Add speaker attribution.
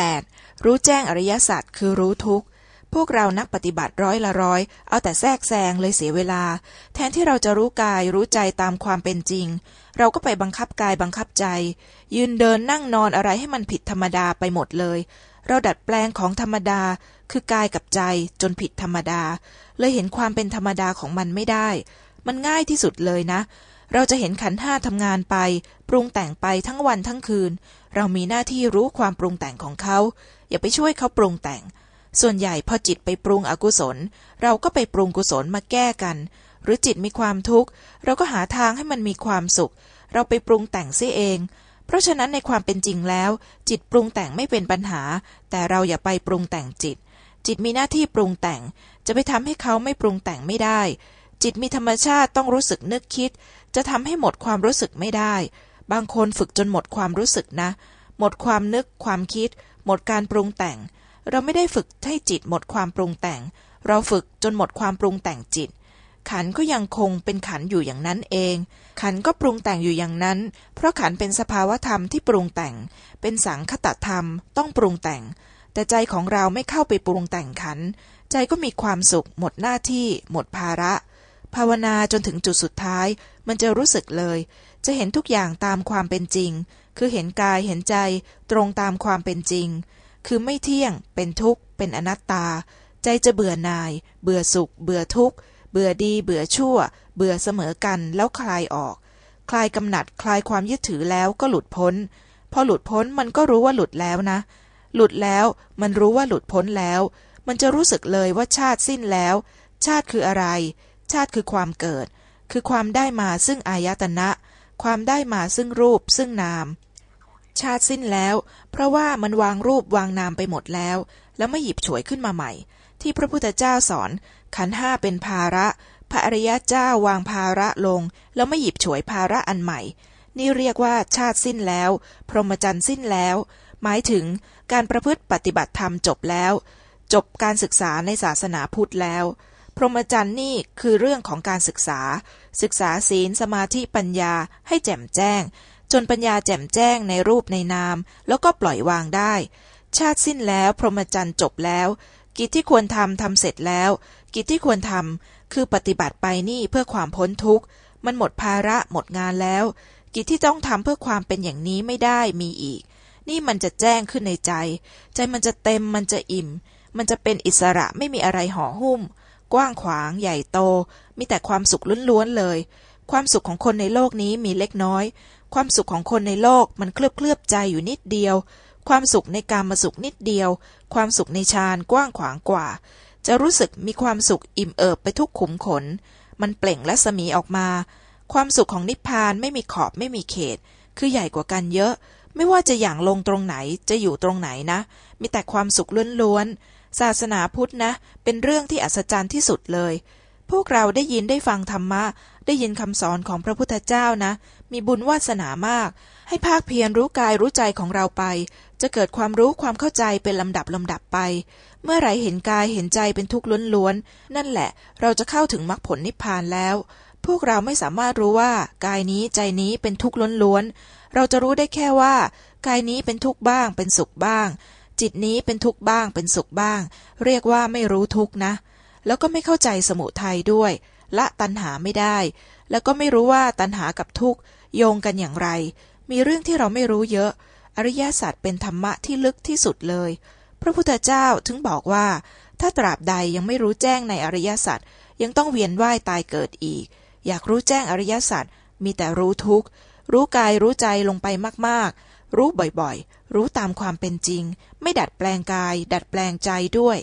Speaker 1: 8. รู้แจ้งอริยสัจคือรู้ทุกข์ พวกเรานักปฏิบัติร้อยละร้อย เอาแต่แทรกแซงเลยเสียเวลา แทนที่เราจะรู้กายรู้ใจตามความเป็นจริง เราก็ไปบังคับกายบังคับใจ ยืนเดินนั่งนอนอะไรให้มันผิดธรรมดาไปหมดเลย เราดัดแปลงของธรรมดา คือกายกับใจจนผิดธรรมดา เลยเห็นความเป็นธรรมดาของมันไม่ได้ มันง่ายที่สุดเลยนะ เราจะเห็นขันห้าทำงานไป ปรุงแต่งไปทั้งวันทั้งคืน เรามีหน้าที่รู้ความปรุงแต่งของเขา อย่าไปช่วยเขาปรุงแต่ง ส่วนใหญ่พอจิตไปปรุงอกุศล เราก็ไปปรุงกุศลมาแก้กัน หรือจิตมีความทุกข์ เราก็หาทางให้มันมีความสุข เราไปปรุงแต่งเสียเอง เพราะฉะนั้นในความเป็นจริงแล้ว จิตปรุงแต่งไม่เป็นปัญหา แต่เราอย่าไปปรุงแต่งจิต จิตมีหน้าที่ปรุงแต่ง จะไปทำให้เขาไม่ปรุงแต่งไม่ได้ จิตมีธรรมชาติต้องรู้สึกนึกคิด จะทำให้หมดความรู้สึกไม่ได้ บางคนฝึกจนหมดความรู้สึกนะ หมดความนึกความคิด หมดการปรุงแต่ง เราไม่ได้ฝึกให้จิตหมดความปรุงแต่ง เราฝึกจนหมดความปรุงแต่งจิต ขันก็ยังคงเป็นขันอยู่อย่างนั้นเอง ขันก็ปรุงแต่งอยู่อย่างนั้น เพราะขันเป็นสภาวธรรมที่ปรุงแต่ง เป็นสังคตธรรม ต้องปรุงแต่ง แต่ใจของเราไม่เข้าไปปรุงแต่งขัน ใจก็มีความสุข หมดหน้าที่ หมดภาระ ภาวนาจนถึงจุดสุดท้าย มันจะรู้สึกเลย จะเห็นทุกอย่างตามความเป็นจริง คือเห็นกายเห็นใจตรงตามความเป็นจริง คือไม่เที่ยง เป็นทุกข์ เป็นอนัตตา ใจจะเบื่อหน่าย เบื่อสุข เบื่อทุกข์ เบื่อดี เบื่อชั่ว เบื่อเสมอกันแล้วคลายออก คลายกำหนัดคลายความยึดถือแล้วก็หลุดพ้น พอหลุดพ้นมันก็รู้ว่าหลุดแล้วนะ หลุดแล้วมันรู้ว่าหลุดพ้นแล้ว มันจะรู้สึกเลยว่าชาติสิ้นแล้ว ชาติคืออะไร ชาติคือความเกิด คือความได้มาซึ่งอายตนะ ความได้มาซึ่งรูปซึ่งนาม ชาติสิ้นแล้ว เพราะว่ามันวางรูปวางนามไปหมดแล้ว แล้วไม่หยิบฉวยขึ้นมาใหม่ ที่พระพุทธเจ้าสอน ขันห้าเป็นภาระ พระอริยเจ้าวางภาระลง แล้วไม่หยิบฉวยภาระอันใหม่ นี่เรียกว่าชาติสิ้นแล้ว พรหมจรรย์สิ้นแล้ว หมายถึงการประพฤติปฏิบัติธรรมจบแล้ว จบการศึกษาในศาสนาพุทธแล้ว พรหมจรรย์นี่คือเรื่องของการศึกษา ศึกษาศีลสมาธิปัญญาให้แจ่มแจ้ง จนปัญญาแจ่มแจ้งในรูปในนาม แล้วก็ปล่อยวางได้ ชาติสิ้นแล้ว พรหมจรรย์จบแล้ว กิจที่ควรทำทำเสร็จแล้ว กิจที่ควรทำคือปฏิบัติไปนี่เพื่อความพ้นทุกข์ มันหมดภาระหมดงานแล้ว กิจที่ต้องทำเพื่อความเป็นอย่างนี้ไม่ได้มีอีก นี่มันจะแจ้งขึ้นในใจ ใจมันจะเต็มมันจะอิ่ม มันจะเป็นอิสระไม่มีอะไรห่อหุ้ม กว้างขวางใหญ่โต มีแต่ความสุขล้วนๆเลย ความสุขของคนในโลกนี้มีเล็กน้อย ความสุขของคนในโลกมันเคลือบเคลือบใจอยู่นิดเดียว ความสุขในการมาสุขนิดเดียว ความสุขในฌานกว้างขวางกว่า จะรู้สึกมีความสุขอิ่มเอิบไปทุกขุมขน มันเปล่งและสมีออกมา ความสุขของนิพพานไม่มีขอบไม่มีเขต คือใหญ่กว่ากันเยอะ ไม่ว่าจะอย่างลงตรงไหนจะอยู่ตรงไหนนะ มีแต่ความสุขล้วนๆ ศาสนาพุทธนะ เป็นเรื่องที่อัศจรรย์ที่สุดเลย พวกเราได้ยินได้ฟังธรรมะ ได้ยินคำสอนของพระพุทธเจ้านะ มีบุญวาสนามาก ให้ภาคเพียรรู้กายรู้ใจของเราไป จะเกิดความรู้ความเข้าใจเป็นลำดับลำดับไป เมื่อไรเห็นกายเห็นใจเป็นทุกข์ล้วนๆ นั่นแหละ เราจะเข้าถึงมรรคผลนิพพานแล้ว พวกเราไม่สามารถรู้ว่ากายนี้ใจนี้เป็นทุกข์ล้วนๆ เราจะรู้ได้แค่ว่า กายนี้เป็นทุกข์บ้าง เป็นสุขบ้าง จิตนี้เป็นทุกข์บ้างเป็นสุขบ้าง เรียกว่าไม่รู้ทุกข์นะ แล้วก็ไม่เข้าใจสมุทัยด้วย ละตัณหาไม่ได้ แล้วก็ไม่รู้ว่าตัณหากับทุกข์โยงกันอย่างไร มีเรื่องที่เราไม่รู้เยอะ อริยสัจเป็นธรรมะที่ลึกที่สุดเลย พระพุทธเจ้าถึงบอกว่า ถ้าตราบใดยังไม่รู้แจ้งในอริยสัจยังต้องเวียนว่ายตายเกิดอีก อยากรู้แจ้งอริยสัจมีแต่รู้ทุกข์รู้กายรู้ใจลงไปมากๆ รู้บ่อยๆ รู้ตามความเป็นจริง ไม่ดัดแปลงกาย ดัดแปลงใจด้วย